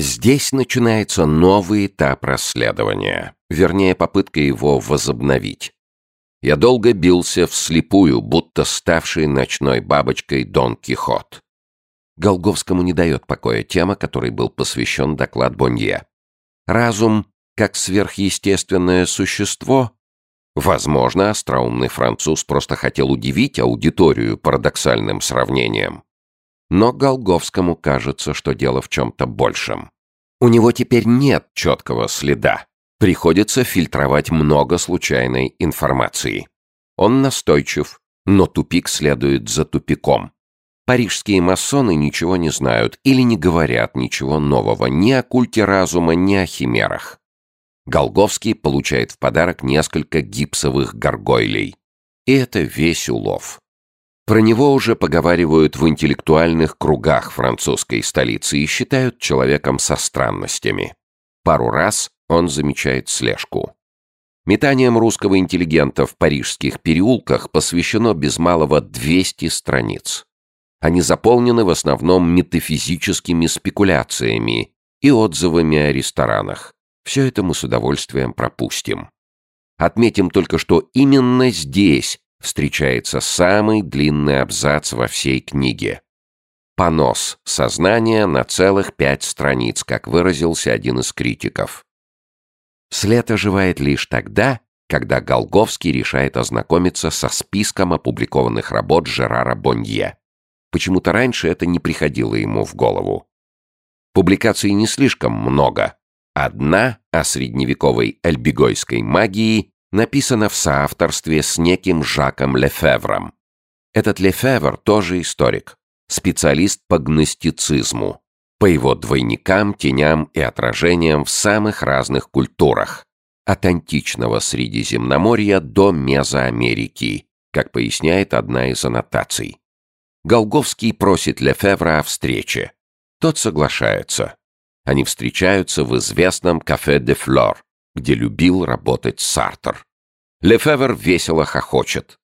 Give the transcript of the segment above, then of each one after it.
Здесь начинается новый этап расследования, вернее, попытка его возобновить. Я долго бился вслепую, будто ставший ночной бабочкой Дон Кихот. Голговскому не дает покоя тема, которой был посвящен доклад Бонье. Разум как сверхъестественное существо? Возможно, остроумный француз просто хотел удивить аудиторию парадоксальным сравнением. Но Голговскому кажется, что дело в чем-то большем. У него теперь нет четкого следа. Приходится фильтровать много случайной информации. Он настойчив, но тупик следует за тупиком. Парижские масоны ничего не знают или не говорят ничего нового ни о культе разума, ни о химерах. Голговский получает в подарок несколько гипсовых горгойлей. И это весь улов. Про него уже поговаривают в интеллектуальных кругах французской столицы и считают человеком со странностями. Пару раз он замечает слежку. Метанием русского интеллигента в парижских переулках посвящено без малого 200 страниц. Они заполнены в основном метафизическими спекуляциями и отзывами о ресторанах. Все это мы с удовольствием пропустим. Отметим только, что именно здесь встречается самый длинный абзац во всей книге. Понос сознания на целых пять страниц, как выразился один из критиков. След оживает лишь тогда, когда Голговский решает ознакомиться со списком опубликованных работ Жерара Бонье. Почему-то раньше это не приходило ему в голову. Публикаций не слишком много. Одна о средневековой эльбигойской магии написана в соавторстве с неким Жаком Лефевром. Этот Лефевр тоже историк, специалист по гностицизму, по его двойникам, теням и отражениям в самых разных культурах, от античного Средиземноморья до Мезоамерики, как поясняет одна из аннотаций. Голговский просит Лефевра о встрече. Тот соглашается. Они встречаются в известном кафе «Де Флор», где любил работать Сартер. Лефевр весело хохочет.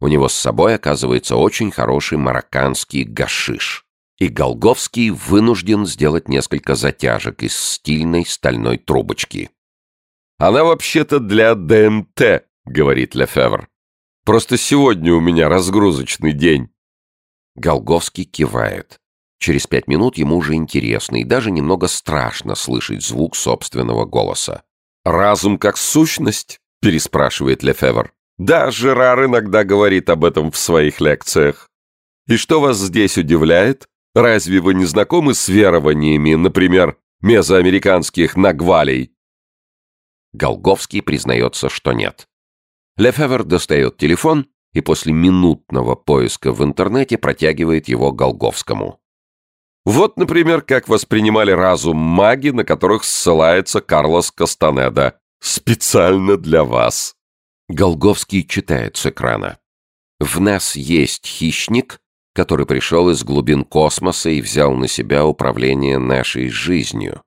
У него с собой оказывается очень хороший марокканский гашиш. И Голговский вынужден сделать несколько затяжек из стильной стальной трубочки. «Она вообще-то для ДМТ», — говорит Лефевр. «Просто сегодня у меня разгрузочный день». Голговский кивает. Через пять минут ему уже интересно и даже немного страшно слышать звук собственного голоса. «Разум как сущность?» — переспрашивает Лефевр. «Да, Жерар иногда говорит об этом в своих лекциях. И что вас здесь удивляет? Разве вы не знакомы с верованиями, например, мезоамериканских нагвалей?» Голговский признается, что нет. Лефевр достает телефон и после минутного поиска в интернете протягивает его Голговскому. Вот, например, как воспринимали разум маги, на которых ссылается Карлос Кастанеда. Специально для вас. Голговский читает с экрана. В нас есть хищник, который пришел из глубин космоса и взял на себя управление нашей жизнью.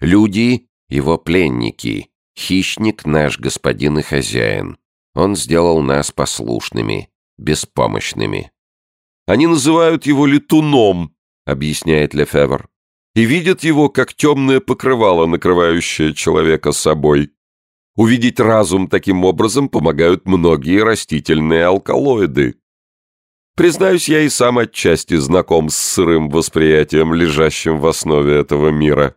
Люди — его пленники, хищник — наш господин и хозяин. Он сделал нас послушными, беспомощными. Они называют его летуном, объясняет Лефевр, и видят его как темное покрывало, накрывающее человека собой. Увидеть разум таким образом помогают многие растительные алкалоиды. Признаюсь, я и сам отчасти знаком с сырым восприятием, лежащим в основе этого мира.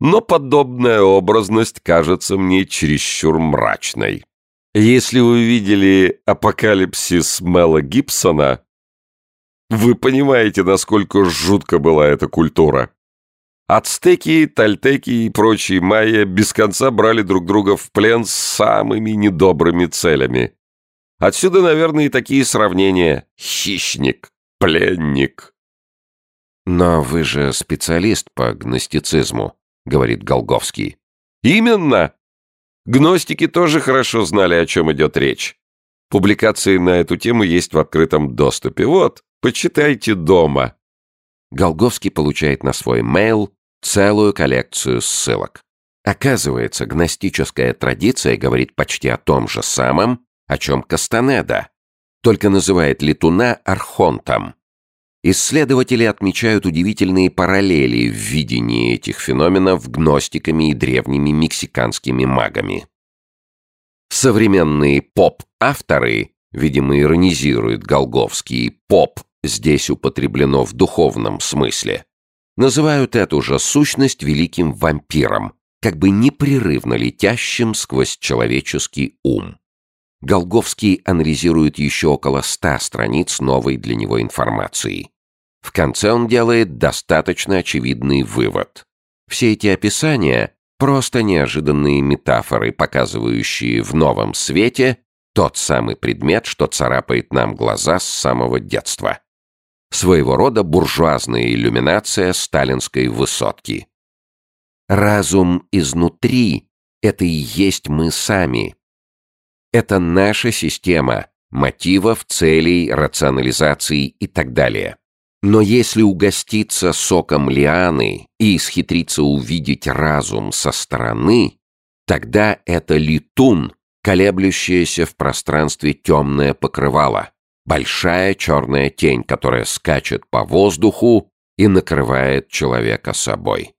Но подобная образность кажется мне чересчур мрачной. Если вы видели «Апокалипсис» Мела Гибсона, вы понимаете, насколько жутко была эта культура. Ацтеки, тальтеки и прочие майя без конца брали друг друга в плен с самыми недобрыми целями. Отсюда, наверное, и такие сравнения. Хищник, пленник. «Но вы же специалист по гностицизму», — говорит Голговский. «Именно. Гностики тоже хорошо знали, о чем идет речь. Публикации на эту тему есть в открытом доступе. Вот, Почитайте дома». Голговский получает на свой mail целую коллекцию ссылок. Оказывается, гностическая традиция говорит почти о том же самом, о чем Кастанеда, только называет летуна архонтом. Исследователи отмечают удивительные параллели в видении этих феноменов гностиками и древними мексиканскими магами. Современные поп-авторы, видимо, иронизируют Голговский, поп здесь употреблено в духовном смысле, называют эту же сущность великим вампиром, как бы непрерывно летящим сквозь человеческий ум. Голговский анализирует еще около ста страниц новой для него информации. В конце он делает достаточно очевидный вывод. Все эти описания — просто неожиданные метафоры, показывающие в новом свете тот самый предмет, что царапает нам глаза с самого детства. Своего рода буржуазная иллюминация сталинской высотки. Разум изнутри — это и есть мы сами. Это наша система мотивов, целей, рационализации и так далее. Но если угоститься соком лианы и исхитриться увидеть разум со стороны, тогда это летун, колеблющаяся в пространстве темное покрывало, большая черная тень, которая скачет по воздуху и накрывает человека собой.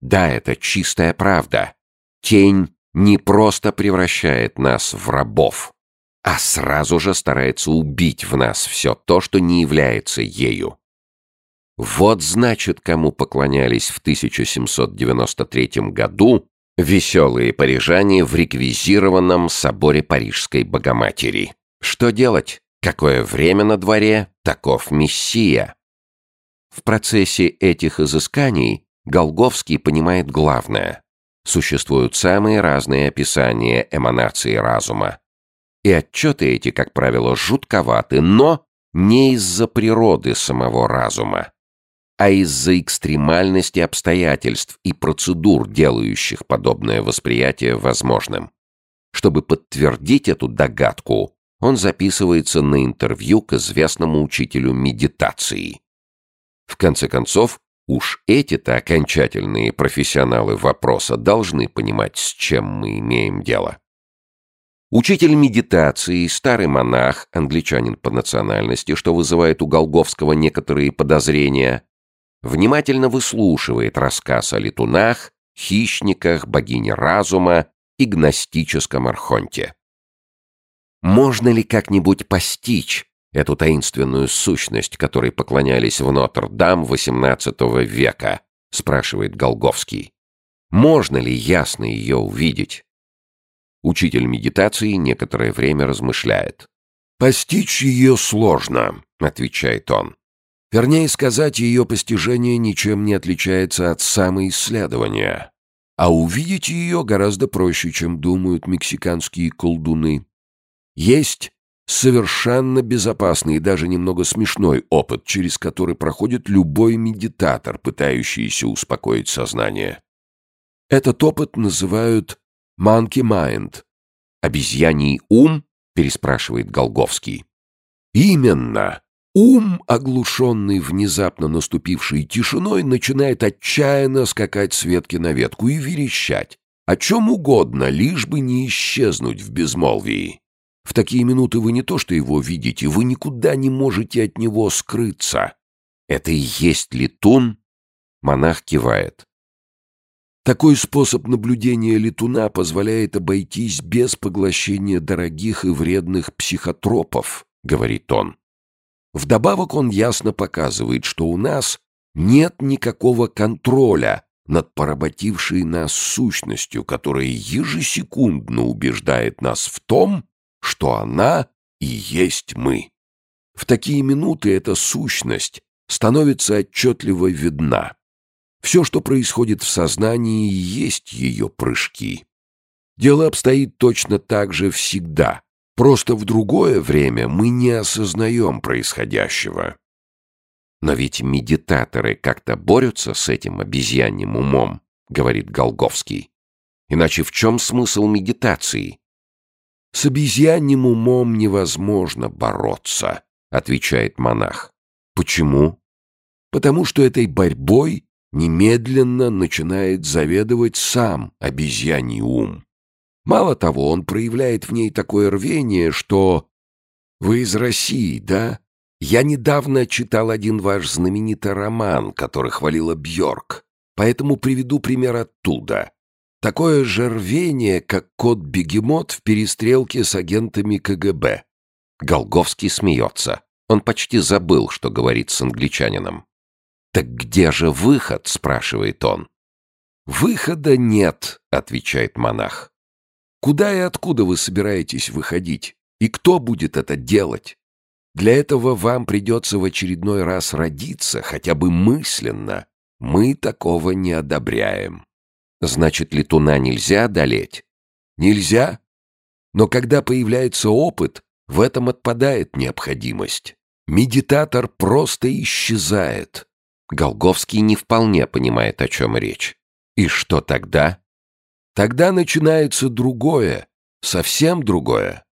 Да, это чистая правда. Тень не просто превращает нас в рабов, а сразу же старается убить в нас все то, что не является ею. Вот значит, кому поклонялись в 1793 году веселые парижане в реквизированном соборе Парижской Богоматери. Что делать? Какое время на дворе? Таков Мессия. В процессе этих изысканий Голговский понимает главное. Существуют самые разные описания эманации разума. И отчеты эти, как правило, жутковаты, но не из-за природы самого разума а из-за экстремальности обстоятельств и процедур, делающих подобное восприятие возможным. Чтобы подтвердить эту догадку, он записывается на интервью к известному учителю медитации. В конце концов, уж эти-то окончательные профессионалы вопроса должны понимать, с чем мы имеем дело. Учитель медитации, старый монах, англичанин по национальности, что вызывает у Голговского некоторые подозрения, внимательно выслушивает рассказ о летунах, хищниках, богине разума и гностическом архонте. Можно ли как-нибудь постичь эту таинственную сущность, которой поклонялись в Нотр-Дам XVIII века, спрашивает Голговский. Можно ли ясно ее увидеть? Учитель медитации некоторое время размышляет. «Постичь ее сложно», — отвечает он. Вернее сказать, ее постижение ничем не отличается от самоисследования. А увидеть ее гораздо проще, чем думают мексиканские колдуны. Есть совершенно безопасный и даже немного смешной опыт, через который проходит любой медитатор, пытающийся успокоить сознание. Этот опыт называют «monkey mind». «Обезьяний ум?» — переспрашивает Голговский. «Именно!» Ум, оглушенный внезапно наступившей тишиной, начинает отчаянно скакать с ветки на ветку и верещать. О чем угодно, лишь бы не исчезнуть в безмолвии. В такие минуты вы не то что его видите, вы никуда не можете от него скрыться. Это и есть летун? Монах кивает. Такой способ наблюдения летуна позволяет обойтись без поглощения дорогих и вредных психотропов, говорит он. Вдобавок он ясно показывает, что у нас нет никакого контроля над поработившей нас сущностью, которая ежесекундно убеждает нас в том, что она и есть мы. В такие минуты эта сущность становится отчетливо видна. Все, что происходит в сознании, есть ее прыжки. Дело обстоит точно так же всегда, Просто в другое время мы не осознаем происходящего. Но ведь медитаторы как-то борются с этим обезьяньим умом, говорит Голговский. Иначе в чем смысл медитации? С обезьяньим умом невозможно бороться, отвечает монах. Почему? Потому что этой борьбой немедленно начинает заведовать сам обезьяний ум. Мало того, он проявляет в ней такое рвение, что... Вы из России, да? Я недавно читал один ваш знаменитый роман, который хвалила Бьорк, поэтому приведу пример оттуда. Такое же рвение, как кот-бегемот в перестрелке с агентами КГБ. Голговский смеется. Он почти забыл, что говорит с англичанином. «Так где же выход?» — спрашивает он. «Выхода нет», — отвечает монах. «Куда и откуда вы собираетесь выходить? И кто будет это делать? Для этого вам придется в очередной раз родиться, хотя бы мысленно. Мы такого не одобряем». «Значит, летуна нельзя одолеть?» «Нельзя. Но когда появляется опыт, в этом отпадает необходимость. Медитатор просто исчезает. Голговский не вполне понимает, о чем речь. И что тогда? Тогда начинается другое, совсем другое.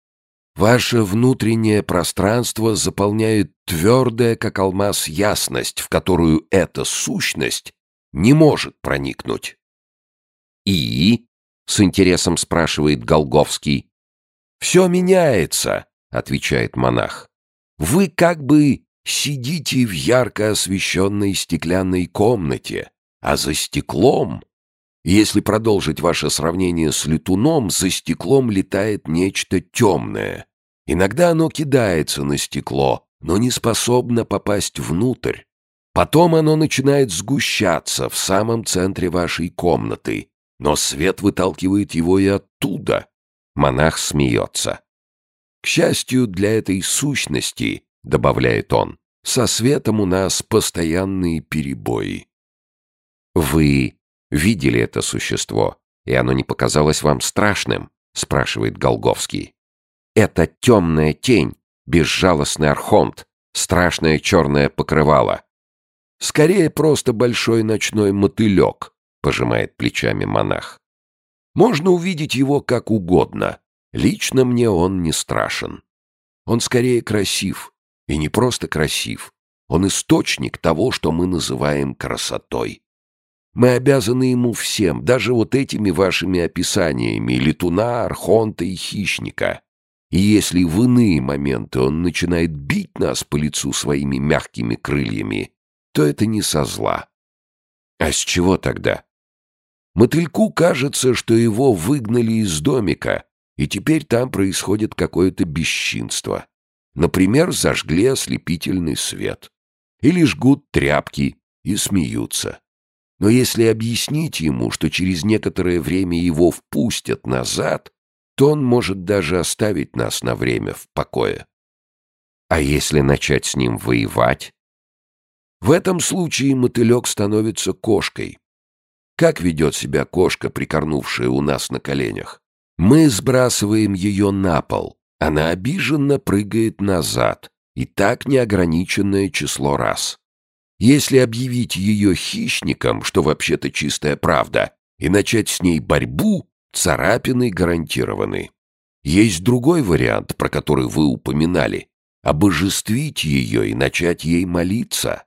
Ваше внутреннее пространство заполняет твердая, как алмаз, ясность, в которую эта сущность не может проникнуть. «И?» — с интересом спрашивает Голговский. «Все меняется», — отвечает монах. «Вы как бы Сидите в ярко освещенной стеклянной комнате, а за стеклом, если продолжить ваше сравнение с летуном, за стеклом летает нечто темное. Иногда оно кидается на стекло, но не способно попасть внутрь. Потом оно начинает сгущаться в самом центре вашей комнаты, но свет выталкивает его и оттуда. Монах смеется. К счастью для этой сущности, — добавляет он, — «со светом у нас постоянные перебои». «Вы видели это существо, и оно не показалось вам страшным?» — спрашивает Голговский. «Это темная тень, безжалостный архонт, страшное черное покрывало». «Скорее просто большой ночной мотылек», — пожимает плечами монах. «Можно увидеть его как угодно. Лично мне он не страшен. Он скорее красив, и не просто красив. Он источник того, что мы называем красотой. Мы обязаны ему всем, даже вот этими вашими описаниями летуна, архонта и хищника. И если в иные моменты он начинает бить нас по лицу своими мягкими крыльями, то это не со зла. А с чего тогда? Мотыльку кажется, что его выгнали из домика, и теперь там происходит какое-то бесчинство. Например, зажгли ослепительный свет. Или жгут тряпки и смеются. Но если объяснить ему, что через некоторое время его впустят назад, то он может даже оставить нас на время в покое. А если начать с ним воевать? В этом случае мотылек становится кошкой. Как ведет себя кошка, прикорнувшая у нас на коленях? Мы сбрасываем ее на пол, она обиженно прыгает назад, и так неограниченное число раз. Если объявить ее хищником, что вообще-то чистая правда, и начать с ней борьбу, царапины гарантированы. Есть другой вариант, про который вы упоминали. Обожествить ее и начать ей молиться.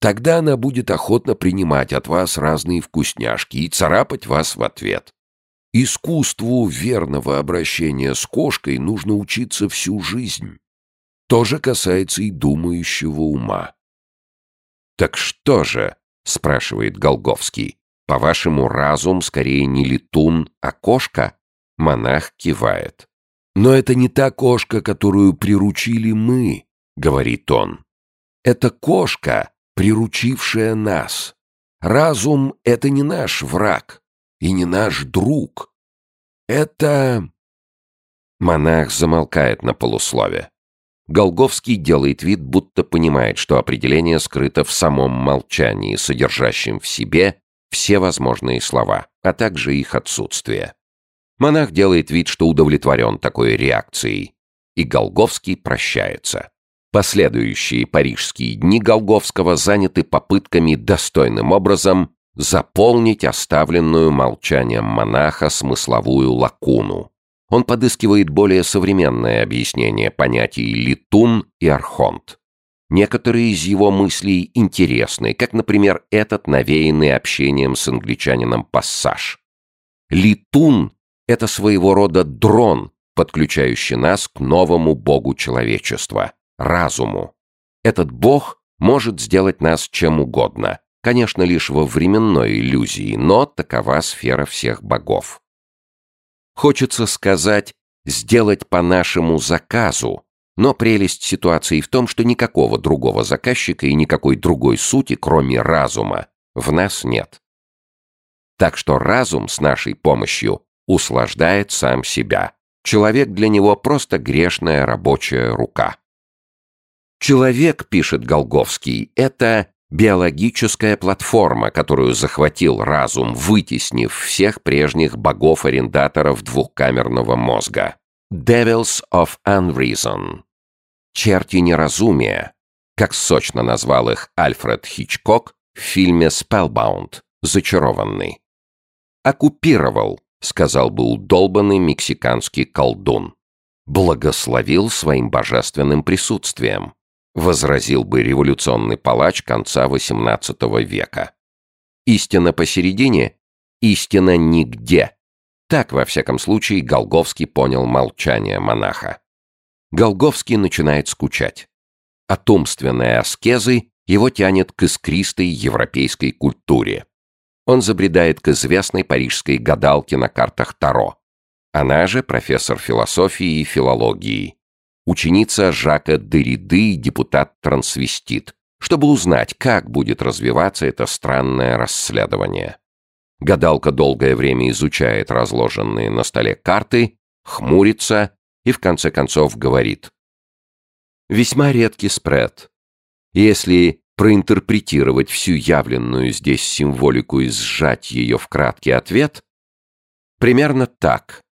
Тогда она будет охотно принимать от вас разные вкусняшки и царапать вас в ответ. Искусству верного обращения с кошкой нужно учиться всю жизнь. То же касается и думающего ума. «Так что же?» — спрашивает Голговский. «По-вашему, разум скорее не летун, а кошка?» Монах кивает. «Но это не та кошка, которую приручили мы», — говорит он. «Это кошка, приручившая нас. Разум — это не наш враг и не наш друг. Это...» Монах замолкает на полуслове. Голговский делает вид, будто понимает, что определение скрыто в самом молчании, содержащем в себе все возможные слова, а также их отсутствие. Монах делает вид, что удовлетворен такой реакцией, и Голговский прощается. Последующие парижские дни Голговского заняты попытками достойным образом заполнить оставленную молчанием монаха смысловую лакуну. Он подыскивает более современное объяснение понятий «летун» и «архонт». Некоторые из его мыслей интересны, как, например, этот навеянный общением с англичанином пассаж. Летун — это своего рода дрон, подключающий нас к новому богу человечества — разуму. Этот Бог может сделать нас чем угодно, конечно, лишь во временной иллюзии, но такова сфера всех богов. Хочется сказать «сделать по нашему заказу», но прелесть ситуации в том, что никакого другого заказчика и никакой другой сути, кроме разума, в нас нет. Так что разум с нашей помощью услаждает сам себя. Человек для него просто грешная рабочая рука. Человек, пишет Голговский, это биологическая платформа, которую захватил разум, вытеснив всех прежних богов-арендаторов двухкамерного мозга. Devils of Unreason. Черти неразумия, как сочно назвал их Альфред Хичкок в фильме Spellbound, зачарованный. Оккупировал, сказал бы удолбанный мексиканский колдун. Благословил своим божественным присутствием возразил бы революционный палач конца XVIII века. Истина посередине, истина нигде. Так, во всяком случае, Голговский понял молчание монаха. Голговский начинает скучать. От умственной аскезы его тянет к искристой европейской культуре. Он забредает к известной парижской гадалке на картах Таро. Она же профессор философии и филологии, ученица Жака Дериды депутат-трансвестит, чтобы узнать, как будет развиваться это странное расследование. Гадалка долгое время изучает разложенные на столе карты, хмурится и в конце концов говорит. Весьма редкий спред. Если проинтерпретировать всю явленную здесь символику и сжать ее в краткий ответ, примерно так.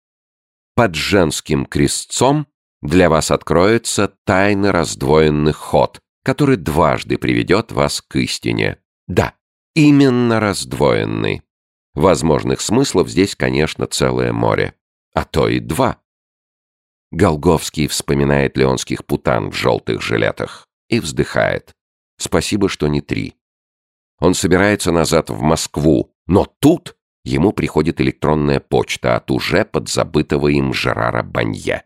Под женским крестцом для вас откроется тайный раздвоенный ход, который дважды приведет вас к истине. Да, именно раздвоенный. Возможных смыслов здесь, конечно, целое море. А то и два. Голговский вспоминает леонских путан в желтых жилетах и вздыхает. Спасибо, что не три. Он собирается назад в Москву, но тут ему приходит электронная почта от уже подзабытого им Жерара Банье.